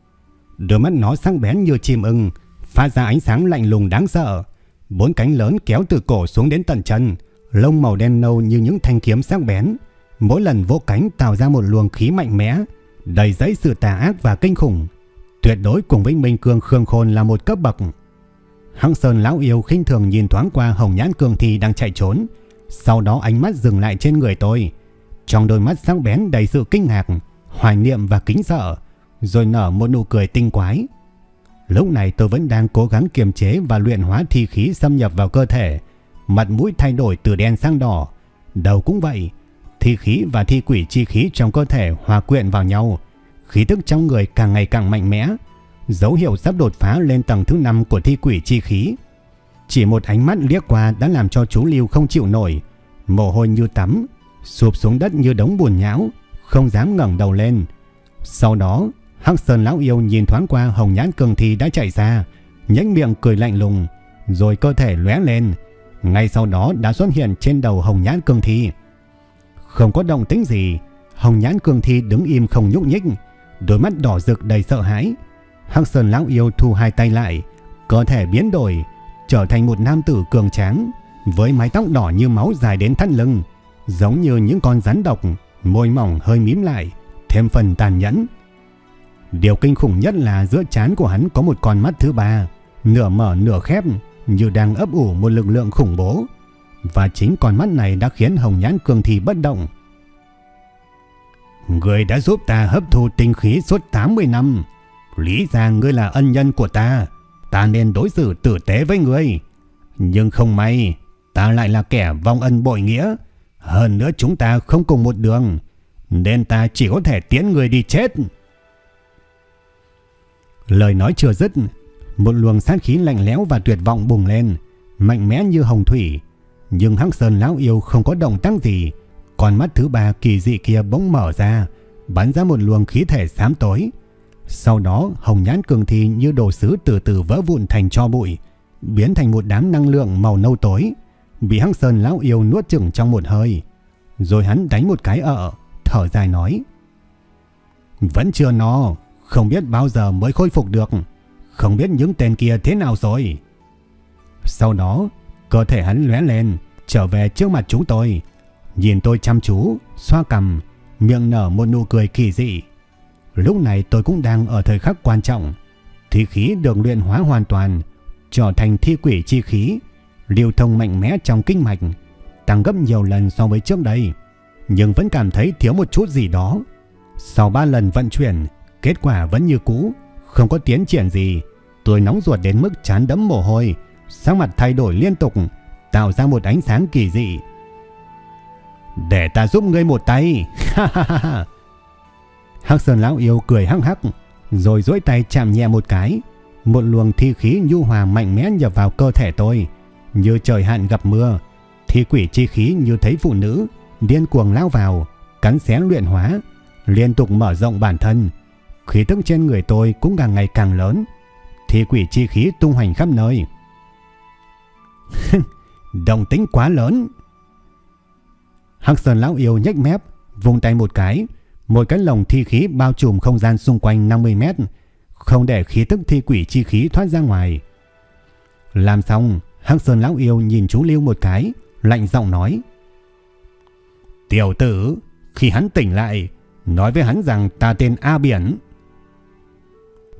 Đôi mắt nó sắc bén như chim ưng, phát ra ánh sáng lạnh lùng đáng sợ. Bốn cánh lớn kéo từ cổ xuống đến tận chân, lông màu đen nâu như những thanh kiếm sắc bén. Mỗi lần vỗ cánh tạo ra một luồng khí mạnh mẽ, đầy dẫy sự tà ác và kinh khủng. Tuyệt đối cùng với Minh Cương Khương Khôn là một cấp bậc. Hăng Sơn lão yêu khinh thường nhìn thoáng qua Hồng Nhãn Cương Thi đang chạy trốn, sau đó ánh mắt dừng lại trên người tôi. Trong đôi mắt sáng bén đầy sự kinh ngạc, hoài niệm và kính sợ, rồi nở một nụ cười tinh quái. Lúc này tôi vẫn đang cố gắng kiềm chế và luyện hóa thi khí xâm nhập vào cơ thể. Mặt mũi thay đổi từ đen sang đỏ. Đầu cũng vậy. Thi khí và thi quỷ chi khí trong cơ thể hòa quyện vào nhau. Khí tức trong người càng ngày càng mạnh mẽ. Dấu hiệu sắp đột phá lên tầng thứ 5 của thi quỷ chi khí. Chỉ một ánh mắt liếc qua đã làm cho chú Lưu không chịu nổi. Mồ hôi như tắm. Sụp xuống đất như đống buồn nhão. Không dám ngẩng đầu lên. Sau đó Hắc Sơn lão yêu nhìn thoáng qua Hồng Nhãn Cường Thi đã chạy ra, nhếch miệng cười lạnh lùng, rồi cơ thể lóe lên, ngay sau đó đã xuất hiện trên đầu Hồng Nhãn Cường Thi. Không có động tĩnh gì, Hồng Nhãn Cường Thi đứng im không nhúc nhích, đôi mắt đỏ rực đầy sợ hãi. Hắc Sơn lão yêu thu hai tay lại, cơ thể biến đổi, trở thành một nam tử cường tráng, với mái tóc đỏ như máu dài đến thắt lưng, giống như những con rắn độc, môi mỏng hơi mím lại, thêm phần tàn nhẫn. Điều kinh khủng nhất là giữa trán của hắn có một con mắt thứ ba, nửa mở nửa khép như đang ấp ủ một lực lượng khủng bố. Và chính con mắt này đã khiến Hồng Nhãn Cường thì bất động. Người đã giúp ta hấp thu tinh khí suốt 80 năm. Lý ra ngươi là ân nhân của ta. Ta nên đối xử tử tế với ngươi. Nhưng không may, ta lại là kẻ vong ân bội nghĩa. Hơn nữa chúng ta không cùng một đường. Nên ta chỉ có thể tiễn người đi chết. Lời nói chưa dứt, một luồng sát khí lạnh lẽo và tuyệt vọng bùng lên, mạnh mẽ như hồng thủy. Nhưng Hắc Sơn lão yêu không có động tác gì, con mắt thứ ba kỳ dị kia bỗng mở ra, bắn ra một luồng khí thể xám tối. Sau đó, hồng nhãn cường thi như đồ sứ từ từ vỡ vụn thành cho bụi, biến thành một đám năng lượng màu nâu tối, bị Hắc Sơn lão yêu nuốt chửng trong một hơi. Rồi hắn đánh một cái ở, thở dài nói: "Vẫn chưa no, không biết bao giờ mới khôi phục được Không biết những tên kia thế nào rồi Sau đó Cơ thể hắn lóe lên Trở về trước mặt chúng tôi Nhìn tôi chăm chú Xoa cầm Miệng nở một nụ cười kỳ dị Lúc này tôi cũng đang ở thời khắc quan trọng Thi khí được luyện hóa hoàn toàn Trở thành thi quỷ chi khí Lưu thông mạnh mẽ trong kinh mạch Tăng gấp nhiều lần so với trước đây Nhưng vẫn cảm thấy thiếu một chút gì đó Sau 3 lần vận chuyển Kết quả vẫn như cũ, không có tiến triển gì. Tôi nóng ruột đến mức chán đẫm mồ hôi, sắc mặt thay đổi liên tục, tạo ra một ánh sáng kỳ dị. Để ta giúp ngươi một tay. Hắc Sơn lão yêu cười hắc hắc, rồi duỗi tay chạm nhẹ một cái, một luồng thi khí nhu hòa mạnh mẽ nhập vào cơ thể tôi, như trời hạn gặp mưa. Thi quỷ chi khí như thấy phụ nữ điên cuồng lao vào, cắn xé luyện hóa, liên tục mở rộng bản thân, khí tức trên người tôi cũng càng ngày càng lớn, Thi quỷ chi khí tung hoành khắp nơi. Đồng tính quá lớn. Hắc Sơn lão yêu nhếch mép, vùng tay một cái, một cái lồng thi khí bao trùm không gian xung quanh 50 mét, không để khí tức thi quỷ chi khí thoát ra ngoài. Làm xong, Hắc Sơn lão yêu nhìn chú Lưu một cái, lạnh giọng nói: "Tiểu tử, khi hắn tỉnh lại, nói với hắn rằng ta tên A Biển."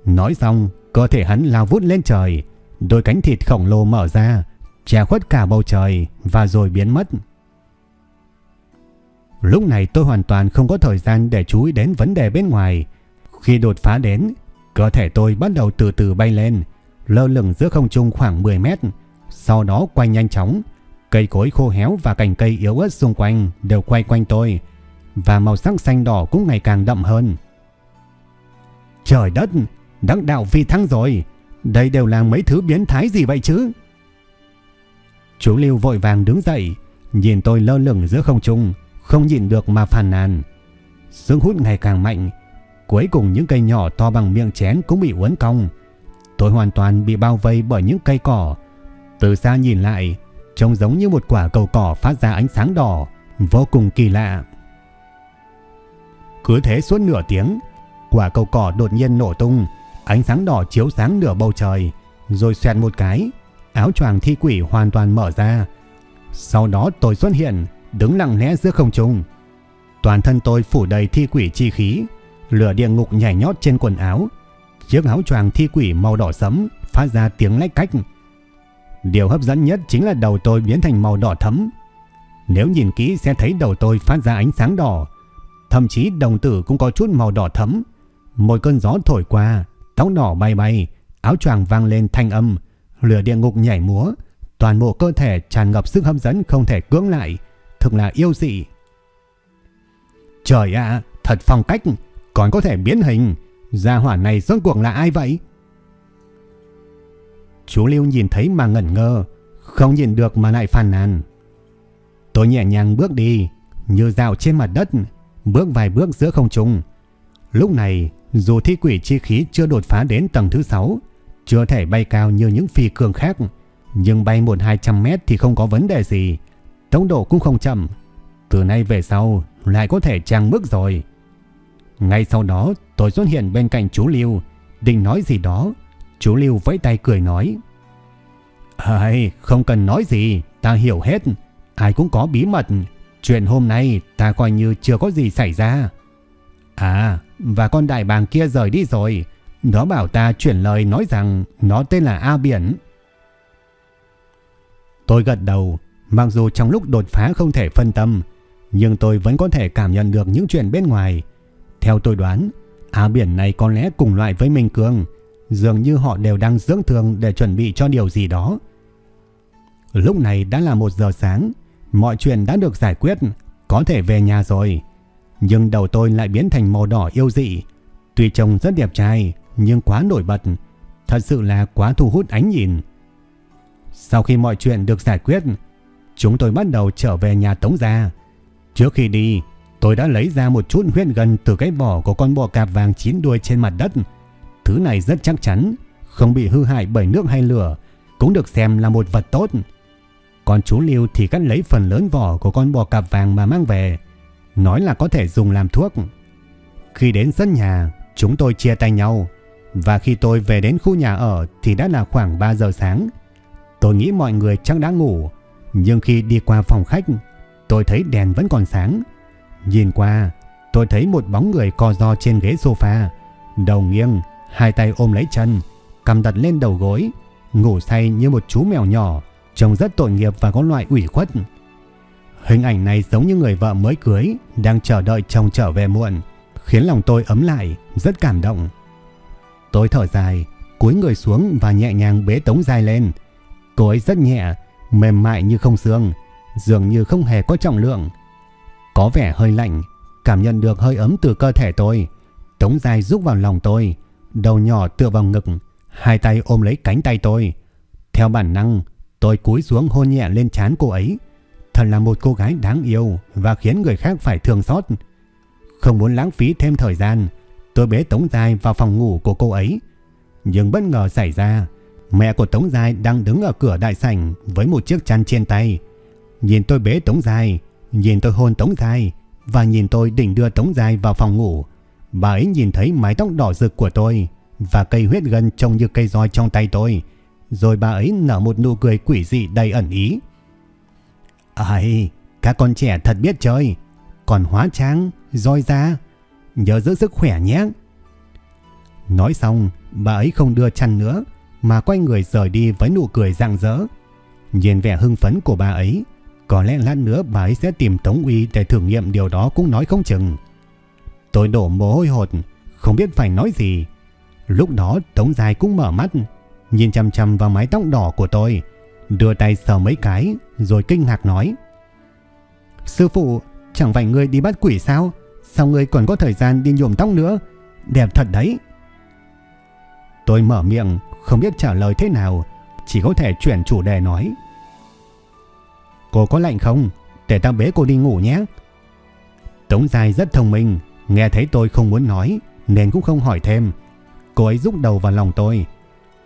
Nói xong, cơ thể hắn lao vút lên trời, đôi cánh thịt khổng lồ mở ra, che khuất cả bầu trời và rồi biến mất. Lúc này tôi hoàn toàn không có thời gian để chú ý đến vấn đề bên ngoài. Khi đột phá đến, cơ thể tôi bắt đầu từ từ bay lên, lơ lửng giữa không trung khoảng 10 mét, sau đó quay nhanh chóng. Cây cối khô héo và cành cây yếu ớt xung quanh đều quay quanh tôi, và màu sắc xanh đỏ cũng ngày càng đậm hơn. Trời đất, đắc đạo phi thăng rồi, đây đều là mấy thứ biến thái gì vậy chứ? Chú Lưu vội vàng đứng dậy, nhìn tôi lơ lửng giữa không trung, không nhìn được mà phàn nàn. Sức hút ngày càng mạnh, cuối cùng những cây nhỏ to bằng miệng chén cũng bị uốn cong. Tôi hoàn toàn bị bao vây bởi những cây cỏ. Từ xa nhìn lại, trông giống như một quả cầu cỏ phát ra ánh sáng đỏ, vô cùng kỳ lạ. Cứ thế suốt nửa tiếng, quả cầu cỏ đột nhiên nổ tung, ánh sáng đỏ chiếu sáng nửa bầu trời, rồi xoẹt một cái, áo choàng thi quỷ hoàn toàn mở ra. Sau đó tôi xuất hiện, đứng lặng lẽ giữa không trung. Toàn thân tôi phủ đầy thi quỷ chi khí, lửa địa ngục nhảy nhót trên quần áo. Chiếc áo choàng thi quỷ màu đỏ sẫm phát ra tiếng lách cách. Điều hấp dẫn nhất chính là đầu tôi biến thành màu đỏ thẫm. Nếu nhìn kỹ sẽ thấy đầu tôi phát ra ánh sáng đỏ, thậm chí đồng tử cũng có chút màu đỏ thẫm. Một cơn gió thổi qua, tóc đỏ bay bay, áo choàng vang lên thanh âm, lửa địa ngục nhảy múa, toàn bộ cơ thể tràn ngập sức hấp dẫn không thể cưỡng lại, thường là yêu dị. Trời ạ, thật phong cách, còn có thể biến hình, gia hỏa này rốt cuộc là ai vậy? Chú Lưu nhìn thấy mà ngẩn ngơ, không nhìn được mà lại phàn nàn. Tôi nhẹ nhàng bước đi, như dạo trên mặt đất, bước vài bước giữa không trung. Lúc này, dù thi quỷ chi khí chưa đột phá đến tầng thứ 6, chưa thể bay cao như những phi cường khác, nhưng bay 1-200 mét thì không có vấn đề gì. Tốc độ cũng không chậm. Từ nay về sau lại có thể trang bước rồi. Ngay sau đó tôi xuất hiện bên cạnh chú Lưu, định nói gì đó. Chú Lưu vẫy tay cười nói. Ây, không cần nói gì, ta hiểu hết. Ai cũng có bí mật. Chuyện hôm nay ta coi như chưa có gì xảy ra. À, và con đại bàng kia rời đi rồi. Nó bảo ta chuyển lời nói rằng nó tên là A Biển. Tôi gật đầu, mặc dù trong lúc đột phá không thể phân tâm, nhưng tôi vẫn có thể cảm nhận được những chuyện bên ngoài. Theo tôi đoán, á Biển này có lẽ cùng loại với Minh Cương, dường như họ đều đang dưỡng thương để chuẩn bị cho điều gì đó. Lúc này đã là một giờ sáng, mọi chuyện đã được giải quyết, có thể về nhà rồi. Nhưng đầu tôi lại biến thành màu đỏ yêu dị. Tuy trông rất đẹp trai, nhưng quá nổi bật, thật sự là quá thu hút ánh nhìn. Sau khi mọi chuyện được giải quyết, chúng tôi bắt đầu trở về nhà Tống Gia. Trước khi đi, tôi đã lấy ra một chút huyết gần từ cái vỏ của con bò cạp vàng chín đuôi trên mặt đất. Thứ này rất chắc chắn, không bị hư hại bởi nước hay lửa, cũng được xem là một vật tốt. Còn chú Lưu thì cắt lấy phần lớn vỏ của con bò cạp vàng mà mang về, nói là có thể dùng làm thuốc. Khi đến sân nhà, chúng tôi chia tay nhau, và khi tôi về đến khu nhà ở thì đã là khoảng 3 giờ sáng. Tôi nghĩ mọi người chắc đã ngủ, nhưng khi đi qua phòng khách, tôi thấy đèn vẫn còn sáng. Nhìn qua, tôi thấy một bóng người co ro trên ghế sofa, đầu nghiêng, hai tay ôm lấy chân, cầm đặt lên đầu gối, ngủ say như một chú mèo nhỏ, trông rất tội nghiệp và có loại ủy khuất. Hình ảnh này giống như người vợ mới cưới đang chờ đợi chồng trở về muộn, khiến lòng tôi ấm lại, rất cảm động. Tôi thở dài, cúi người xuống và nhẹ nhàng bế Tống dài lên. Cô ấy rất nhẹ, mềm mại như không xương, dường như không hề có trọng lượng. Có vẻ hơi lạnh, cảm nhận được hơi ấm từ cơ thể tôi. Tống dài rúc vào lòng tôi, đầu nhỏ tựa vào ngực, hai tay ôm lấy cánh tay tôi. Theo bản năng, tôi cúi xuống hôn nhẹ lên trán cô ấy. Thật là một cô gái đáng yêu và khiến người khác phải thương xót. Không muốn lãng phí thêm thời gian, tôi bế Tống dài vào phòng ngủ của cô ấy. Nhưng bất ngờ xảy ra, mẹ của Tống Giai đang đứng ở cửa đại sảnh với một chiếc chăn trên tay. Nhìn tôi bế Tống Giai, nhìn tôi hôn Tống Giai và nhìn tôi định đưa Tống Giai vào phòng ngủ. Bà ấy nhìn thấy mái tóc đỏ rực của tôi và cây huyết gân trông như cây roi trong tay tôi. Rồi bà ấy nở một nụ cười quỷ dị đầy ẩn ý. Ây, các con trẻ thật biết chơi. Còn hóa trang, roi ra, nhớ giữ sức khỏe nhé. Nói xong, bà ấy không đưa chăn nữa, mà quay người rời đi với nụ cười rạng rỡ. Nhìn vẻ hưng phấn của bà ấy, có lẽ lát nữa bà ấy sẽ tìm Tống Uy để thử nghiệm điều đó cũng nói không chừng. Tôi đổ mồ hôi hột, không biết phải nói gì. Lúc đó Tống Dài cũng mở mắt, nhìn chăm chăm vào mái tóc đỏ của tôi, đưa tay sờ mấy cái rồi kinh ngạc nói. Sư phụ, chẳng phải ngươi đi bắt quỷ sao? Sao ngươi còn có thời gian đi nhuộm tóc nữa? Đẹp thật đấy. Tôi mở miệng, không biết trả lời thế nào, chỉ có thể chuyển chủ đề nói. Cô có lạnh không? Để ta bế cô đi ngủ nhé. Tống Dài rất thông minh, nghe thấy tôi không muốn nói nên cũng không hỏi thêm. Cô ấy rút đầu vào lòng tôi,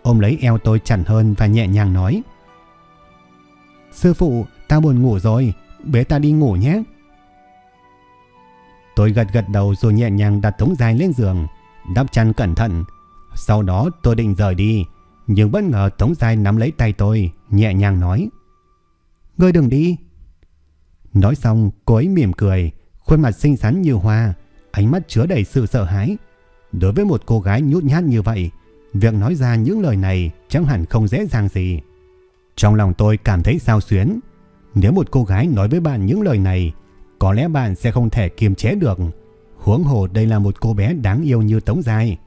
ôm lấy eo tôi chặt hơn và nhẹ nhàng nói. Sư phụ, ta buồn ngủ rồi, bế ta đi ngủ nhé. Tôi gật gật đầu rồi nhẹ nhàng đặt Tống Dài lên giường, đắp chăn cẩn thận. Sau đó tôi định rời đi, nhưng bất ngờ Tống Dài nắm lấy tay tôi, nhẹ nhàng nói. Ngươi đừng đi. Nói xong, cô ấy mỉm cười, khuôn mặt xinh xắn như hoa, ánh mắt chứa đầy sự sợ hãi. Đối với một cô gái nhút nhát như vậy, việc nói ra những lời này chẳng hẳn không dễ dàng gì. Trong lòng tôi cảm thấy sao xuyến. Nếu một cô gái nói với bạn những lời này, có lẽ bạn sẽ không thể kiềm chế được. Huống hồ đây là một cô bé đáng yêu như Tống Giai.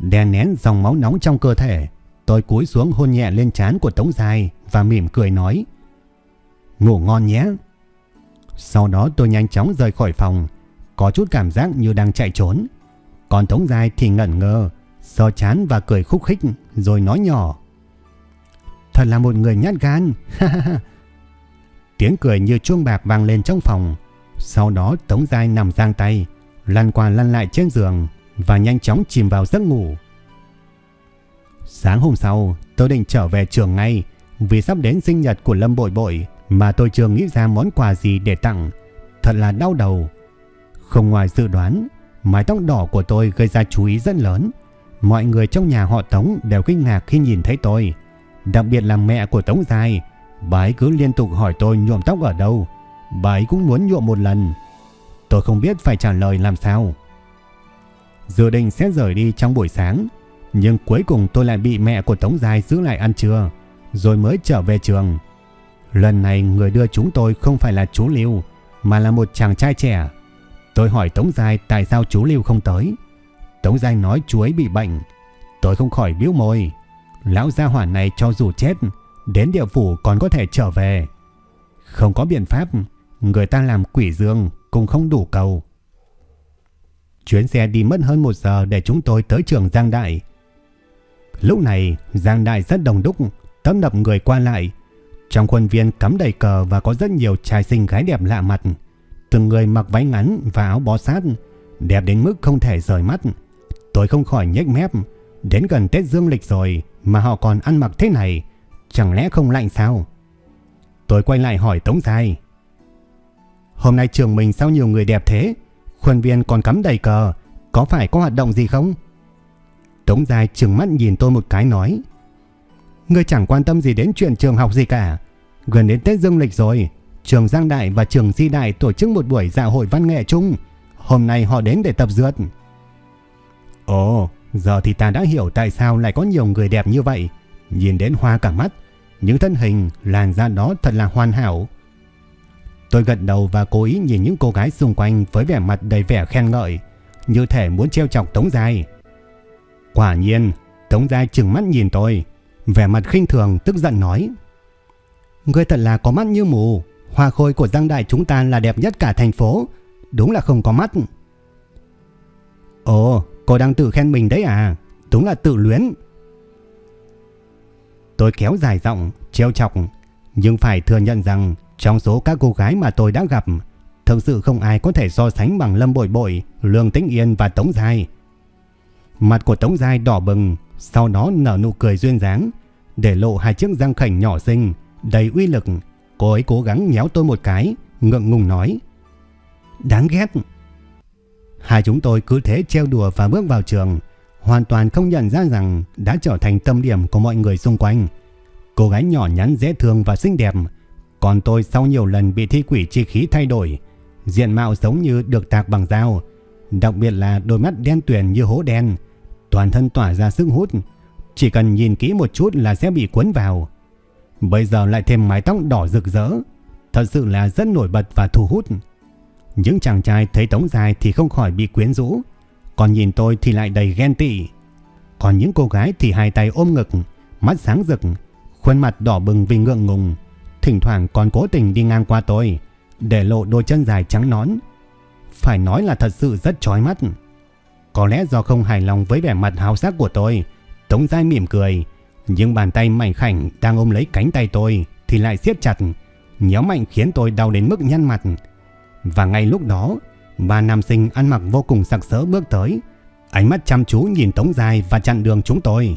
đè nén dòng máu nóng trong cơ thể, tôi cúi xuống hôn nhẹ lên trán của Tống dài và mỉm cười nói. Ngủ ngon nhé. Sau đó tôi nhanh chóng rời khỏi phòng, có chút cảm giác như đang chạy trốn. Còn Tống dài thì ngẩn ngơ, sờ chán và cười khúc khích rồi nói nhỏ. Thật là một người nhát gan. Tiếng cười như chuông bạc vang lên trong phòng. Sau đó Tống Giai nằm giang tay, lăn qua lăn lại trên giường và nhanh chóng chìm vào giấc ngủ. Sáng hôm sau, tôi định trở về trường ngay vì sắp đến sinh nhật của Lâm Bội Bội mà tôi chưa nghĩ ra món quà gì để tặng. Thật là đau đầu. Không ngoài dự đoán, mái tóc đỏ của tôi gây ra chú ý rất lớn. Mọi người trong nhà họ Tống đều kinh ngạc khi nhìn thấy tôi. Đặc biệt là mẹ của Tống Giai. Bà ấy cứ liên tục hỏi tôi nhuộm tóc ở đâu. Bà ấy cũng muốn nhuộm một lần. Tôi không biết phải trả lời làm sao. Dự định sẽ rời đi trong buổi sáng. Nhưng cuối cùng tôi lại bị mẹ của Tống Giai giữ lại ăn trưa. Rồi mới trở về trường. Lần này người đưa chúng tôi không phải là chú Lưu. Mà là một chàng trai trẻ. Tôi hỏi Tống Giai tại sao chú Lưu không tới. Tống Giai nói chú ấy bị bệnh. Tôi không khỏi biếu môi. Lão gia hỏa này cho dù chết, đến địa phủ còn có thể trở về. Không có biện pháp, người ta làm quỷ dương cũng không đủ cầu. Chuyến xe đi mất hơn một giờ để chúng tôi tới trường Giang Đại. Lúc này, Giang Đại rất đông đúc, tấp nập người qua lại. Trong khuôn viên cắm đầy cờ và có rất nhiều trai xinh gái đẹp lạ mặt. Từng người mặc váy ngắn và áo bó sát, đẹp đến mức không thể rời mắt. Tôi không khỏi nhếch mép, đến gần Tết Dương lịch rồi mà họ còn ăn mặc thế này, chẳng lẽ không lạnh sao? Tôi quay lại hỏi Tống Giai. Hôm nay trường mình sao nhiều người đẹp thế? Khuôn viên còn cắm đầy cờ, có phải có hoạt động gì không? Tống Giai trừng mắt nhìn tôi một cái nói. Ngươi chẳng quan tâm gì đến chuyện trường học gì cả. Gần đến Tết Dương lịch rồi, trường Giang Đại và trường Di Đại tổ chức một buổi dạ hội văn nghệ chung. Hôm nay họ đến để tập dượt. Ồ, giờ thì ta đã hiểu tại sao lại có nhiều người đẹp như vậy. Nhìn đến hoa cả mắt, những thân hình, làn da đó thật là hoàn hảo. Tôi gật đầu và cố ý nhìn những cô gái xung quanh với vẻ mặt đầy vẻ khen ngợi, như thể muốn treo chọc Tống Giai. Quả nhiên, Tống Giai chừng mắt nhìn tôi, vẻ mặt khinh thường tức giận nói. Ngươi thật là có mắt như mù, hoa khôi của Giang Đại chúng ta là đẹp nhất cả thành phố, đúng là không có mắt. Ồ, cô đang tự khen mình đấy à, đúng là tự luyến. Tôi kéo dài giọng, treo chọc, nhưng phải thừa nhận rằng trong số các cô gái mà tôi đã gặp, thực sự không ai có thể so sánh bằng Lâm Bội Bội, Lương Tĩnh Yên và Tống Giai. Mặt của Tống Giai đỏ bừng, sau đó nở nụ cười duyên dáng, để lộ hai chiếc răng khảnh nhỏ xinh, đầy uy lực. Cô ấy cố gắng nhéo tôi một cái, ngượng ngùng nói. Đáng ghét. Hai chúng tôi cứ thế treo đùa và bước vào trường, hoàn toàn không nhận ra rằng đã trở thành tâm điểm của mọi người xung quanh. Cô gái nhỏ nhắn dễ thương và xinh đẹp, còn tôi sau nhiều lần bị thi quỷ chi khí thay đổi, diện mạo giống như được tạc bằng dao, đặc biệt là đôi mắt đen tuyền như hố đen, toàn thân tỏa ra sức hút, chỉ cần nhìn kỹ một chút là sẽ bị cuốn vào. Bây giờ lại thêm mái tóc đỏ rực rỡ, thật sự là rất nổi bật và thu hút. Những chàng trai thấy Tống Dài thì không khỏi bị quyến rũ, còn nhìn tôi thì lại đầy ghen tị. Còn những cô gái thì hai tay ôm ngực, mắt sáng rực, khuôn mặt đỏ bừng vì ngượng ngùng, thỉnh thoảng còn cố tình đi ngang qua tôi, để lộ đôi chân dài trắng nón. Phải nói là thật sự rất chói mắt. Có lẽ do không hài lòng với vẻ mặt hào sắc của tôi, Tống Giai mỉm cười, nhưng bàn tay mảnh khảnh đang ôm lấy cánh tay tôi thì lại siết chặt, nhéo mạnh khiến tôi đau đến mức nhăn mặt. Và ngay lúc đó, ba nam sinh ăn mặc vô cùng sặc sỡ bước tới, ánh mắt chăm chú nhìn Tống Giai và chặn đường chúng tôi.